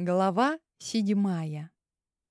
Глава седьмая.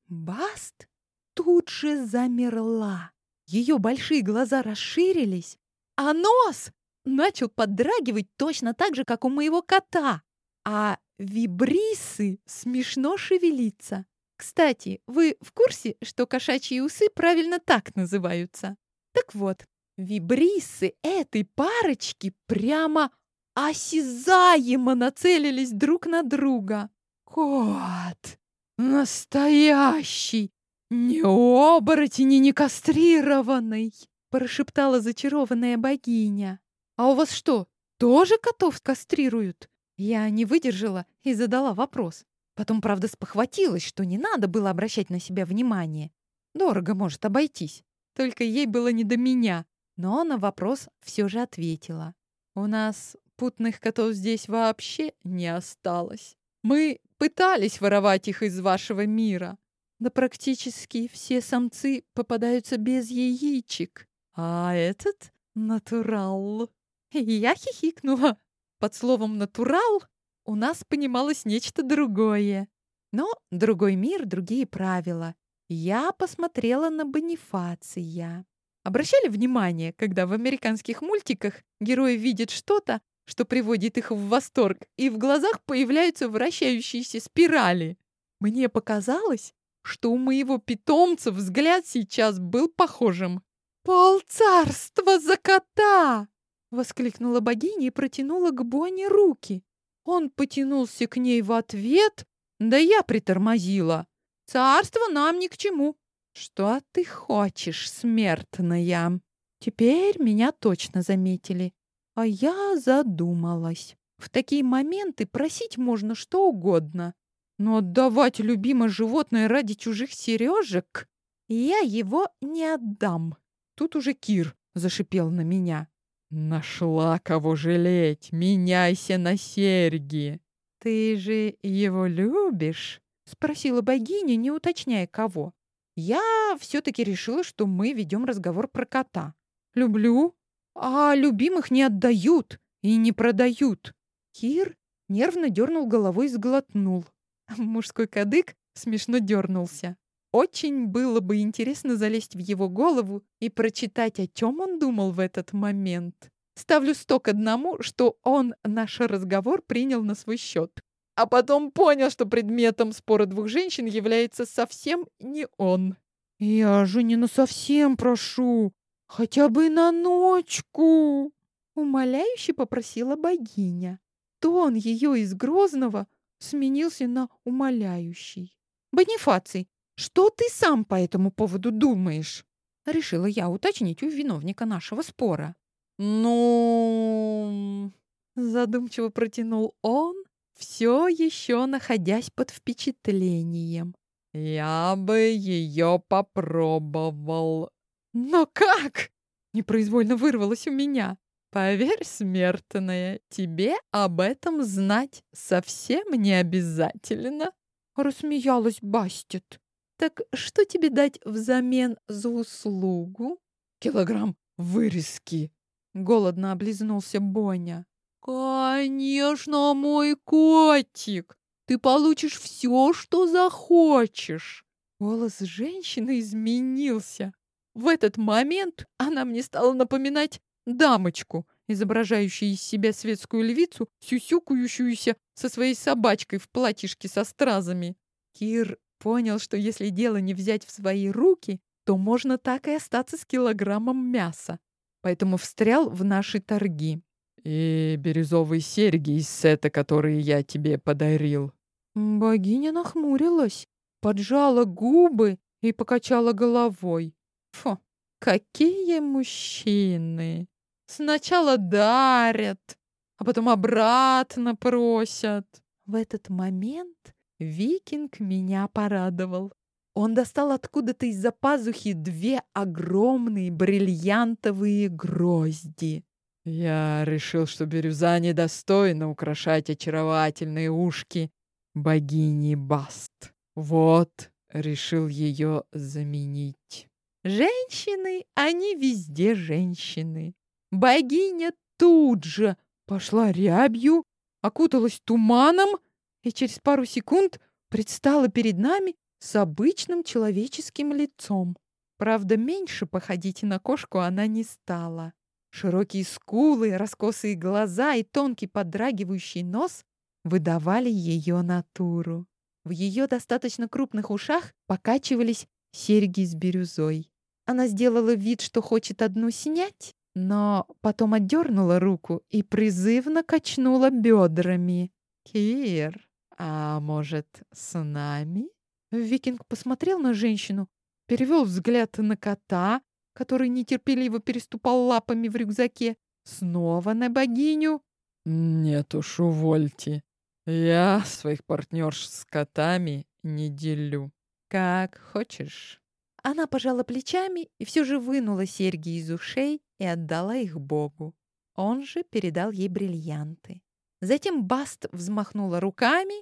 Баст тут же замерла. Ее большие глаза расширились, а нос начал поддрагивать точно так же, как у моего кота. А вибрисы смешно шевелиться. Кстати, вы в курсе, что кошачьи усы правильно так называются? Так вот, вибрисы этой парочки прямо осязаемо нацелились друг на друга. Кот! Настоящий! Не оборотень и не кастрированный! Прошептала зачарованная богиня. А у вас что, тоже котов кастрируют? Я не выдержала и задала вопрос. Потом, правда, спохватилась, что не надо было обращать на себя внимание. Дорого может обойтись. Только ей было не до меня. Но на вопрос все же ответила. У нас путных котов здесь вообще не осталось. Мы пытались воровать их из вашего мира. Да практически все самцы попадаются без яичек. А этот — натурал. Я хихикнула. Под словом «натурал» у нас понималось нечто другое. Но другой мир, другие правила. Я посмотрела на Бонифация. Обращали внимание, когда в американских мультиках герои видят что-то, что приводит их в восторг, и в глазах появляются вращающиеся спирали. Мне показалось, что у моего питомца взгляд сейчас был похожим. «Полцарства за кота!» — воскликнула богиня и протянула к Бонне руки. Он потянулся к ней в ответ, да я притормозила. «Царство нам ни к чему!» «Что ты хочешь, смертная?» Теперь меня точно заметили. А я задумалась. В такие моменты просить можно что угодно. Но отдавать любимое животное ради чужих сережек я его не отдам. Тут уже Кир зашипел на меня. Нашла кого жалеть, меняйся на серьги. Ты же его любишь? Спросила богиня, не уточняя кого. Я все-таки решила, что мы ведем разговор про кота. Люблю, а любимых не отдают и не продают. Кир нервно дернул головой и сглотнул. Мужской кадык смешно дернулся. Очень было бы интересно залезть в его голову и прочитать, о чем он думал в этот момент. Ставлю сто к одному, что он наш разговор принял на свой счет. А потом понял, что предметом спора двух женщин является совсем не он. «Я же не на совсем прошу», Хотя бы на ночку!» Умоляюще попросила богиня. Тон ее из грозного сменился на умоляющий. «Бонифаций, что ты сам по этому поводу думаешь?» Решила я уточнить у виновника нашего спора. «Ну...» Задумчиво протянул он, все еще находясь под впечатлением. «Я бы ее попробовал. «Но как?» — непроизвольно вырвалось у меня. «Поверь, смертная, тебе об этом знать совсем не обязательно», — рассмеялась Бастет. «Так что тебе дать взамен за услугу?» «Килограмм вырезки», — голодно облизнулся Боня. «Конечно, мой котик! Ты получишь все, что захочешь!» Голос женщины изменился. В этот момент она мне стала напоминать дамочку, изображающую из себя светскую львицу, сюсюкающуюся со своей собачкой в платьишке со стразами. Кир понял, что если дело не взять в свои руки, то можно так и остаться с килограммом мяса. Поэтому встрял в наши торги. «И бирюзовые серьги из сета, которые я тебе подарил». Богиня нахмурилась, поджала губы и покачала головой. Фу, какие мужчины! Сначала дарят, а потом обратно просят. В этот момент викинг меня порадовал. Он достал откуда-то из-за пазухи две огромные бриллиантовые грозди. Я решил, что бирюза недостойна украшать очаровательные ушки богини Баст. Вот, решил ее заменить. Женщины, они везде женщины. Богиня тут же пошла рябью, окуталась туманом и через пару секунд предстала перед нами с обычным человеческим лицом. Правда, меньше походить на кошку она не стала. Широкие скулы, раскосые глаза и тонкий подрагивающий нос выдавали ее натуру. В ее достаточно крупных ушах покачивались серьги с бирюзой. Она сделала вид, что хочет одну снять, но потом отдернула руку и призывно качнула бедрами. «Кир, а может, с нами?» Викинг посмотрел на женщину, перевел взгляд на кота, который нетерпеливо переступал лапами в рюкзаке, снова на богиню. «Нет уж, увольте. Я своих партнерш с котами не делю». «Как хочешь». Она пожала плечами и все же вынула серьги из ушей и отдала их Богу. Он же передал ей бриллианты. Затем Баст взмахнула руками,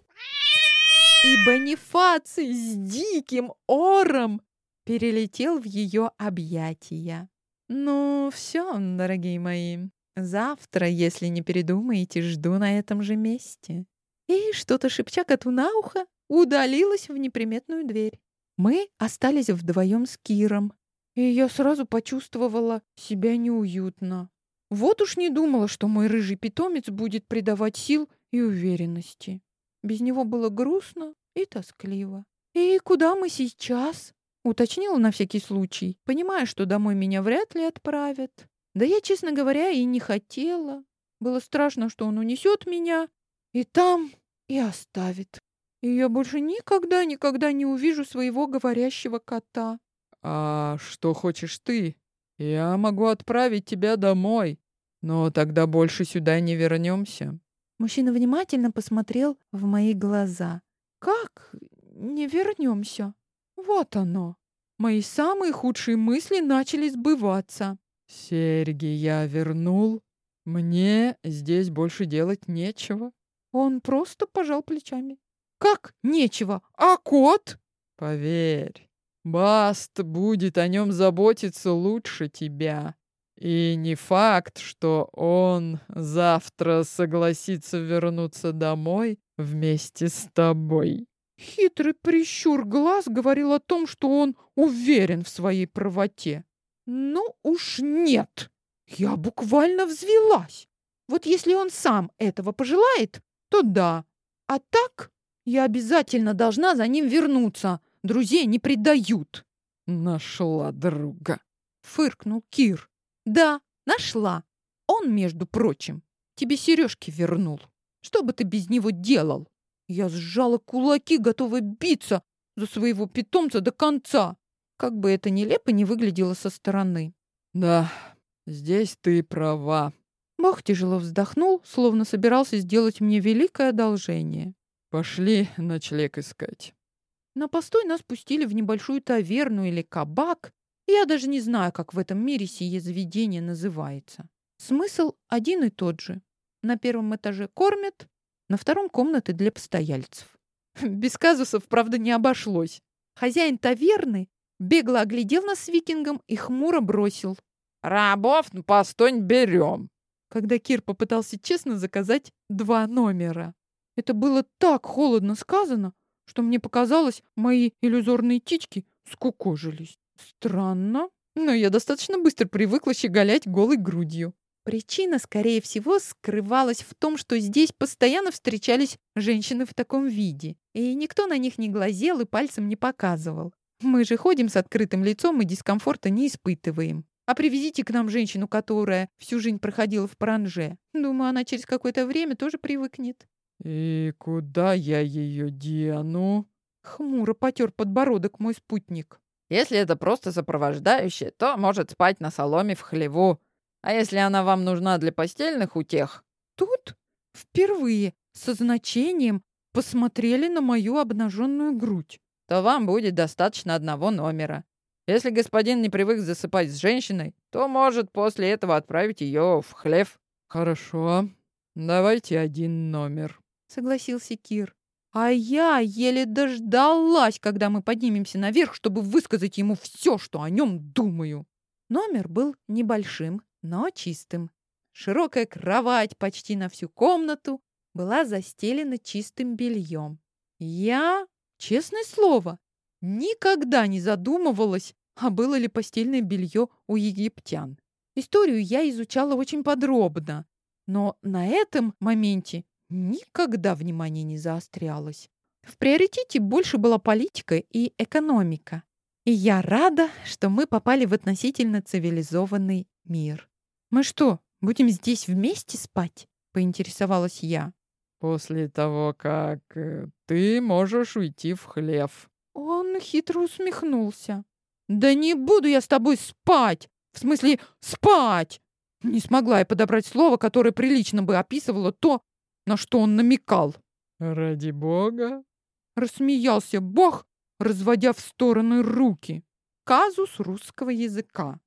и Бонифаций с диким ором перелетел в ее объятия. «Ну, все, дорогие мои, завтра, если не передумаете, жду на этом же месте». И, что-то шепча коту на ухо, удалилась в неприметную дверь. Мы остались вдвоем с Киром, и я сразу почувствовала себя неуютно. Вот уж не думала, что мой рыжий питомец будет придавать сил и уверенности. Без него было грустно и тоскливо. «И куда мы сейчас?» — уточнила на всякий случай, понимая, что домой меня вряд ли отправят. Да я, честно говоря, и не хотела. Было страшно, что он унесет меня и там, и оставит. И я больше никогда-никогда не увижу своего говорящего кота. «А что хочешь ты? Я могу отправить тебя домой, но тогда больше сюда не вернемся». Мужчина внимательно посмотрел в мои глаза. «Как не вернемся? Вот оно. Мои самые худшие мысли начали сбываться». «Серьги я вернул. Мне здесь больше делать нечего». Он просто пожал плечами. «Как нечего? А кот?» «Поверь, Баст будет о нем заботиться лучше тебя. И не факт, что он завтра согласится вернуться домой вместе с тобой. Хитрый прищур глаз говорил о том, что он уверен в своей правоте. Ну уж нет. Я буквально взвелась. Вот если он сам этого пожелает, то да. А так я обязательно должна за ним вернуться. Друзей не предают. Нашла друга. Фыркнул Кир. Да, нашла. Он, между прочим, тебе сережки вернул. Что бы ты без него делал? Я сжала кулаки, готовая биться за своего питомца до конца. Как бы это нелепо не выглядело со стороны. Да, здесь ты права. Бог тяжело вздохнул, словно собирался сделать мне великое одолжение. Пошли ночлег искать. На постой нас пустили в небольшую таверну или кабак, я даже не знаю, как в этом мире сие заведение называется. Смысл один и тот же. На первом этаже кормят, на втором комнаты для постояльцев. Без казусов, правда, не обошлось. Хозяин таверны бегло оглядел нас с викингом и хмуро бросил. «Рабов на постой берем!» Когда Кир попытался честно заказать два номера. Это было так холодно сказано, что мне показалось, мои иллюзорные тички скукожились. Странно, но я достаточно быстро привыкла щеголять голой грудью. Причина, скорее всего, скрывалась в том, что здесь постоянно встречались женщины в таком виде, и никто на них не глазел и пальцем не показывал. Мы же ходим с открытым лицом и дискомфорта не испытываем. А привезите к нам женщину, которая всю жизнь проходила в паранже. Думаю, она через какое-то время тоже привыкнет. «И куда я ее дену?» Хмуро потер подбородок мой спутник. Если это просто сопровождающая, то может спать на соломе в хлеву. А если она вам нужна для постельных утех? Тут впервые со значением посмотрели на мою обнаженную грудь. То вам будет достаточно одного номера. Если господин не привык засыпать с женщиной, то может после этого отправить ее в хлев. Хорошо. Давайте один номер, согласился Кир. А я еле дождалась, когда мы поднимемся наверх, чтобы высказать ему все, что о нем думаю. Номер был небольшим, но чистым. Широкая кровать почти на всю комнату была застелена чистым бельем. Я Честное слово, никогда не задумывалась, а было ли постельное белье у египтян. Историю я изучала очень подробно, но на этом моменте никогда внимание не заострялось. В приоритете больше была политика и экономика. И я рада, что мы попали в относительно цивилизованный мир. «Мы что, будем здесь вместе спать?» — поинтересовалась я. «После того, как э, ты можешь уйти в хлев». Он хитро усмехнулся. «Да не буду я с тобой спать! В смысле, спать!» Не смогла я подобрать слово, которое прилично бы описывало то, на что он намекал. «Ради бога!» Рассмеялся бог, разводя в стороны руки. Казус русского языка.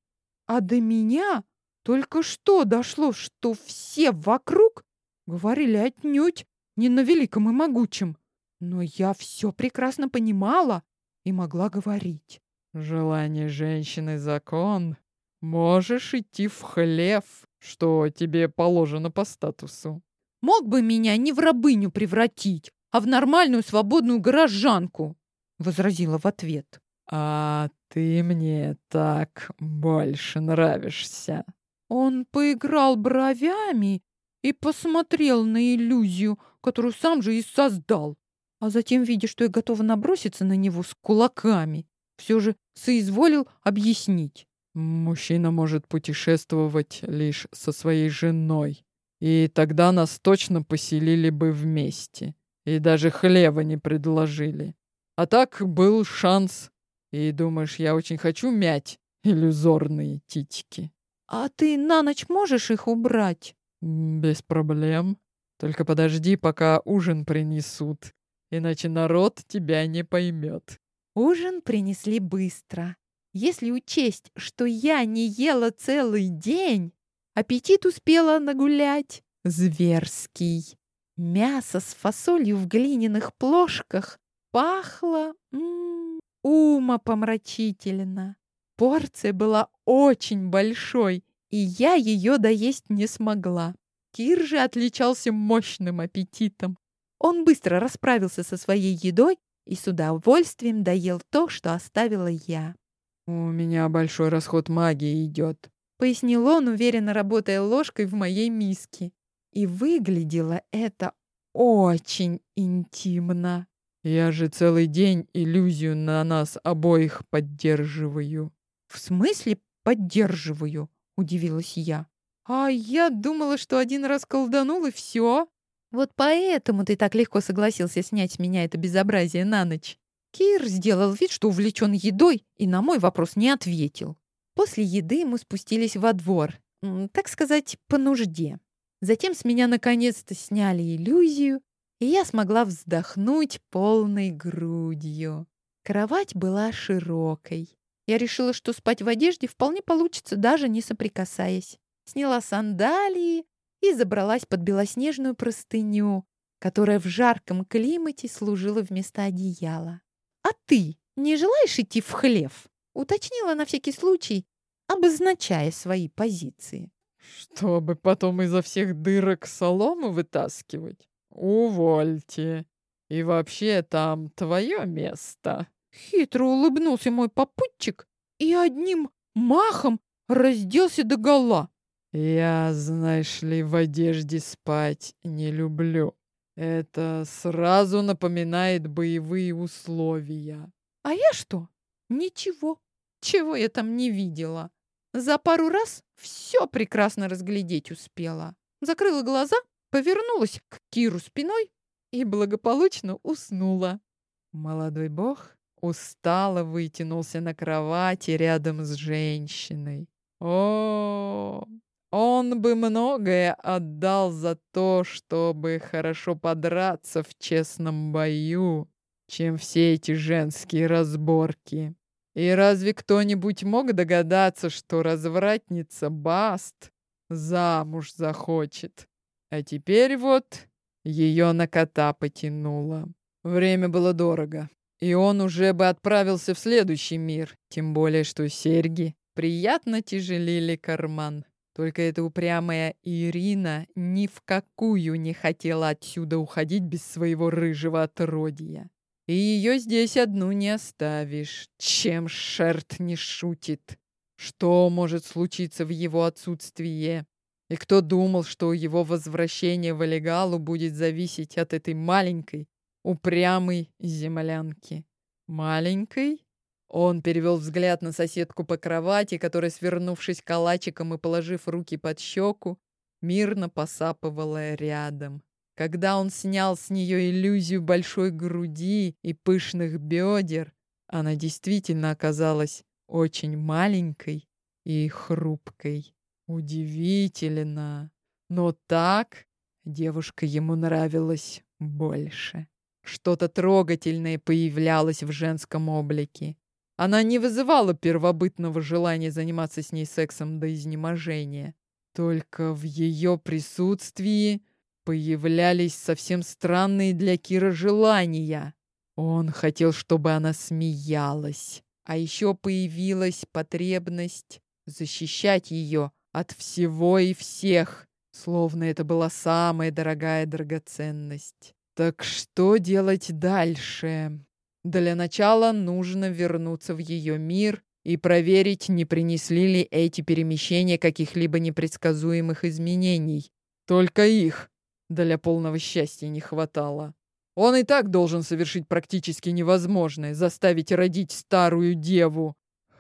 А до меня только что дошло, что все вокруг говорили отнюдь не на великом и могучем. Но я все прекрасно понимала и могла говорить. «Желание женщины — закон. Можешь идти в хлев, что тебе положено по статусу». Мог бы меня не в рабыню превратить, а в нормальную свободную горожанку, возразила в ответ. А ты мне так больше нравишься. Он поиграл бровями и посмотрел на иллюзию, которую сам же и создал. А затем, видя, что я готова наброситься на него с кулаками, все же соизволил объяснить. Мужчина может путешествовать лишь со своей женой. И тогда нас точно поселили бы вместе. И даже хлеба не предложили. А так был шанс. И думаешь, я очень хочу мять иллюзорные титики. А ты на ночь можешь их убрать? Без проблем. Только подожди, пока ужин принесут. Иначе народ тебя не поймет. Ужин принесли быстро. Если учесть, что я не ела целый день, аппетит успела нагулять. Зверский. Мясо с фасолью в глиняных плошках пахло м -м, умопомрачительно. Порция была очень большой, и я ее доесть не смогла. Кир же отличался мощным аппетитом. Он быстро расправился со своей едой и с удовольствием доел то, что оставила я. «У меня большой расход магии идет», — пояснил он, уверенно работая ложкой в моей миске. И выглядело это очень интимно. «Я же целый день иллюзию на нас обоих поддерживаю». «В смысле поддерживаю?» — удивилась я. «А я думала, что один раз колданул, и все. Вот поэтому ты так легко согласился снять с меня это безобразие на ночь». Кир сделал вид, что увлечен едой, и на мой вопрос не ответил. После еды мы спустились во двор, так сказать, по нужде. Затем с меня наконец-то сняли иллюзию, и я смогла вздохнуть полной грудью. Кровать была широкой. Я решила, что спать в одежде вполне получится, даже не соприкасаясь. Сняла сандалии и забралась под белоснежную простыню, которая в жарком климате служила вместо одеяла. «А ты не желаешь идти в хлев?» — уточнила на всякий случай, обозначая свои позиции. «Чтобы потом изо всех дырок солому вытаскивать? Увольте. И вообще там твое место». Хитро улыбнулся мой попутчик и одним махом разделся до гола. «Я, знаешь ли, в одежде спать не люблю. Это сразу напоминает боевые условия. А я что? Ничего. Чего я там не видела? За пару раз все прекрасно разглядеть успела. Закрыла глаза, повернулась к Киру спиной и благополучно уснула. Молодой бог устало вытянулся на кровати рядом с женщиной. О, он бы многое отдал за то, чтобы хорошо подраться в честном бою, чем все эти женские разборки. И разве кто-нибудь мог догадаться, что развратница Баст замуж захочет? А теперь вот ее на кота потянуло. Время было дорого, и он уже бы отправился в следующий мир, тем более что серьги приятно тяжелили карман. Только эта упрямая Ирина ни в какую не хотела отсюда уходить без своего рыжего отродья. И ее здесь одну не оставишь, чем Шерт не шутит. Что может случиться в его отсутствии? И кто думал, что его возвращение в Элегалу будет зависеть от этой маленькой, упрямой землянки? Маленькой? Он перевел взгляд на соседку по кровати, которая, свернувшись калачиком и положив руки под щеку, мирно посапывала рядом. Когда он снял с нее иллюзию большой груди и пышных бедер, она действительно оказалась очень маленькой и хрупкой. Удивительно. Но так девушка ему нравилась больше. Что-то трогательное появлялось в женском облике. Она не вызывала первобытного желания заниматься с ней сексом до изнеможения. Только в ее присутствии появлялись совсем странные для Кира желания. Он хотел, чтобы она смеялась. А еще появилась потребность защищать ее от всего и всех, словно это была самая дорогая драгоценность. Так что делать дальше? Для начала нужно вернуться в ее мир и проверить, не принесли ли эти перемещения каких-либо непредсказуемых изменений. Только их для полного счастья не хватало. Он и так должен совершить практически невозможное, заставить родить старую деву.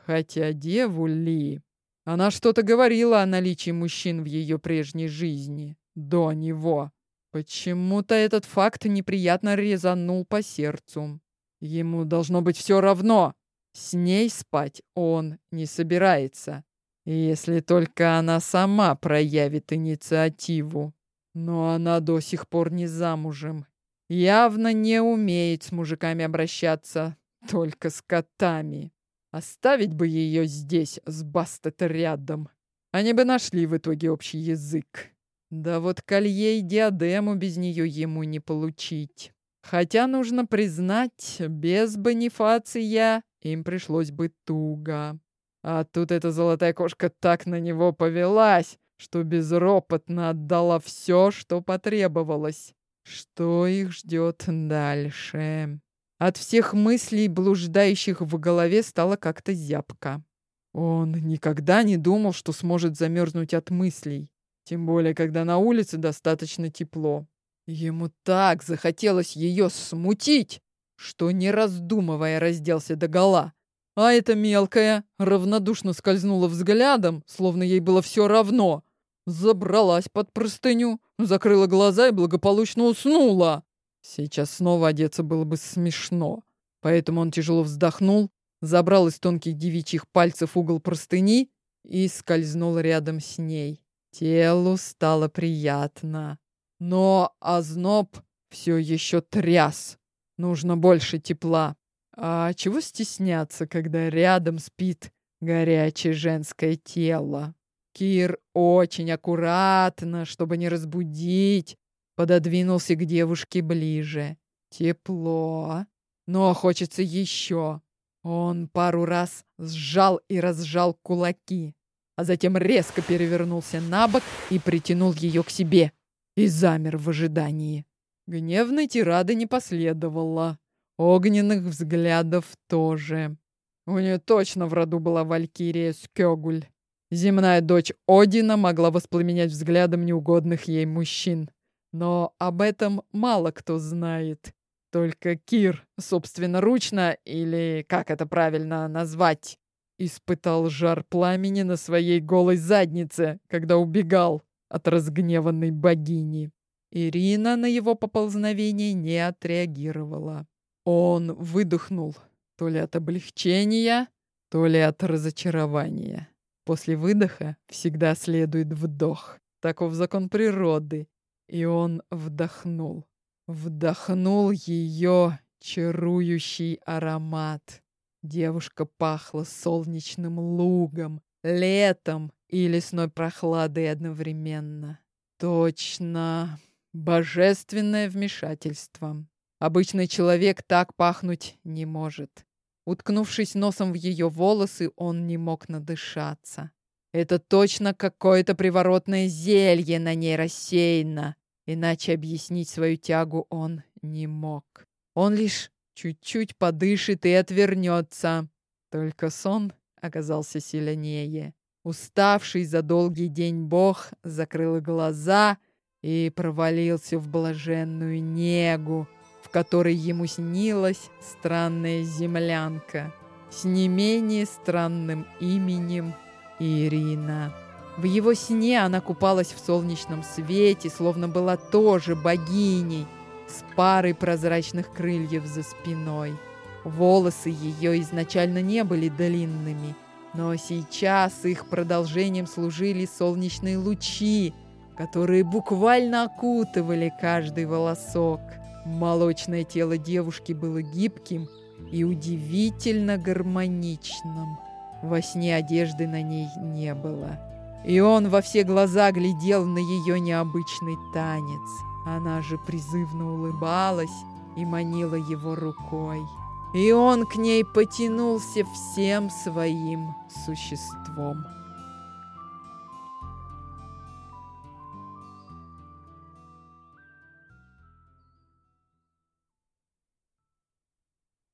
Хотя деву ли? Она что-то говорила о наличии мужчин в ее прежней жизни, до него. Почему-то этот факт неприятно резанул по сердцу. Ему должно быть все равно. С ней спать он не собирается. Если только она сама проявит инициативу. Но она до сих пор не замужем. Явно не умеет с мужиками обращаться, только с котами. Оставить бы ее здесь с Бастет рядом. Они бы нашли в итоге общий язык. Да вот колье и диадему без нее ему не получить. Хотя, нужно признать, без бонифация им пришлось бы туго. А тут эта золотая кошка так на него повелась, что безропотно отдала все, что потребовалось. Что их ждет дальше? От всех мыслей, блуждающих в голове, стало как-то зябко. Он никогда не думал, что сможет замерзнуть от мыслей, тем более, когда на улице достаточно тепло. Ему так захотелось ее смутить, что, не раздумывая, разделся догола. А эта мелкая равнодушно скользнула взглядом, словно ей было все равно, забралась под простыню, закрыла глаза и благополучно уснула. Сейчас снова одеться было бы смешно. Поэтому он тяжело вздохнул, забрал из тонких девичьих пальцев угол простыни и скользнул рядом с ней. Телу стало приятно. Но озноб все еще тряс. Нужно больше тепла. А чего стесняться, когда рядом спит горячее женское тело? Кир очень аккуратно, чтобы не разбудить, пододвинулся к девушке ближе. Тепло, но хочется еще. Он пару раз сжал и разжал кулаки, а затем резко перевернулся на бок и притянул ее к себе и замер в ожидании. Гневной тирады не последовало. Огненных взглядов тоже. У нее точно в роду была Валькирия Скёгуль. Земная дочь Одина могла воспламенять взглядом неугодных ей мужчин. Но об этом мало кто знает. Только Кир собственноручно, или как это правильно назвать, испытал жар пламени на своей голой заднице, когда убегал от разгневанной богини. Ирина на его поползновение не отреагировала. Он выдохнул, то ли от облегчения, то ли от разочарования. После выдоха всегда следует вдох. Таков закон природы. И он вдохнул. Вдохнул ее чарующий аромат. Девушка пахла солнечным лугом, летом и лесной прохладой одновременно. Точно. Божественное вмешательство. Обычный человек так пахнуть не может. Уткнувшись носом в ее волосы, он не мог надышаться. Это точно какое-то приворотное зелье на ней рассеяно. Иначе объяснить свою тягу он не мог. Он лишь чуть-чуть подышит и отвернется. Только сон оказался сильнее. Уставший за долгий день бог закрыл глаза и провалился в блаженную негу, которой ему снилась странная землянка с не менее странным именем Ирина. В его сне она купалась в солнечном свете, словно была тоже богиней, с парой прозрачных крыльев за спиной. Волосы ее изначально не были длинными, но сейчас их продолжением служили солнечные лучи, которые буквально окутывали каждый волосок. Молочное тело девушки было гибким и удивительно гармоничным. Во сне одежды на ней не было. И он во все глаза глядел на ее необычный танец. Она же призывно улыбалась и манила его рукой. И он к ней потянулся всем своим существом.